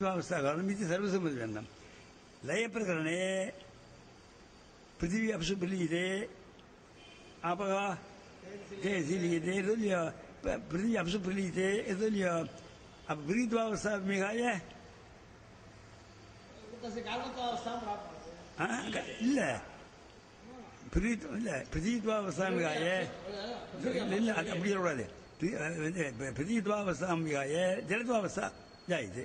కారణం ఇది సర్వసమ్మతి గ్రంథం లయ ప్రకరణే పృథివీ అపశుభలీయతే ఆపగా లీయతే ఎదుల్య పృథివీ అపశుభలీయతే ఎదుల్య అపగ్రీద్వావస్థాభిగాయ இல்ல பிரீத் இல்ல பிரதீத்வாவசாமிகாய இல்ல அது அப்படி சொல்லக்கூடாது பிரதீத்வாவசாமிகாய ஜலத்வாவஸ்தா ஜாயிது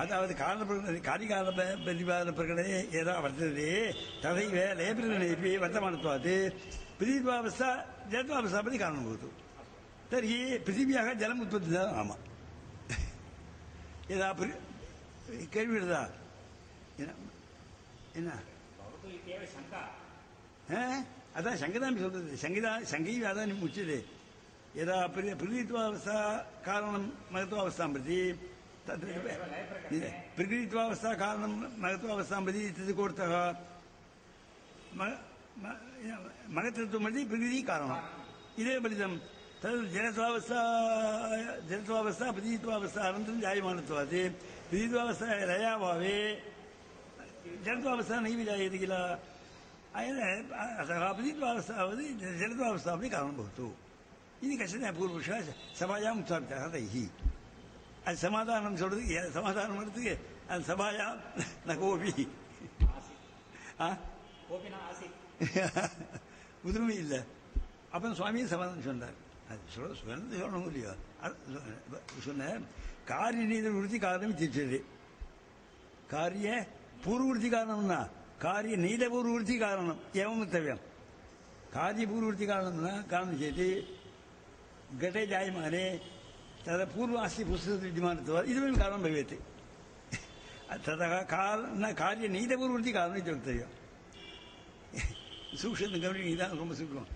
அதாவது காரண காரிகால பிரதிபாதன பிரகடனே ஏதா வர்த்ததே ததைவ லேபிரனேபி வர்த்தமானத்வாது பிரிதிவாவஸ்தா ஜலத்வாவஸ்தா பற்றி காரணம் தர்ஹி பிருத்திவியாக ஜலம் உற்பத்தி தான் ஆமாம் ஏதா கேள்வி எழுதா என்ன அதான் சங்கதாமி சொல்றது. சங்கீதா சங்கீவி அதான் முச்சது ஏதா பிரிதித்வாவஸ்தா காரணம் மகத்துவாவஸ்தாம் பிரதி प्रति तत् प्रकृतित्वावस्था कारणं महत्वावस्थां प्रति इत्यस्य कोऽर्थः? म- म- महतत्वमध्ये प्रकृतिः कारणम्। इदेव फलितं। तद् जलत्वावस्था जलत्वावस्था प्रतीत्वावस्था अनन्तरं जायमानत्वात्। प्रतीत्वावस्था लयाभावे जलत्वावस्था नैव जायते किल? अतः प्रतीत्वावस्थावत् जलत्वावस्थापि कारणं भवतु। इति कश्चन पूर्वपक्षः सभायाम् उत्थापितः तैः। அது சமாதானம் சொல்றதுக்கு சமாதானம் பண்ணுறதுக்கு அது சபாயா ந கோபி. உதிரமை இல்லை. அப்போ சுவாமியும் சமாதானம் சொன்னார். அது சொல்ல சொன்னது சொல்லணும் இல்லையோ? சொன்ன காரிய நீதி விருத்தி காரணம் தீர்ச்சது காரிய பூர்வவருத்தி காரணம்னா காரிய நீத பூர்வவருத்தி காரணம் ஏவம் தவியம் காரிய பூர்வவருத்தி காரணம்னா காரணம் செய்து கட்டை ஜாயமானே तदा पूर्वास्ति पुस्तकस्य विद्यमानत्वात् इदमेव कारणं भवेत् ततः काल न कार्यनीतपूर्ववृत्तिकारणम् इति वक्तव्यं सूक्ष्मं गमनीयं सूक्ष्मम्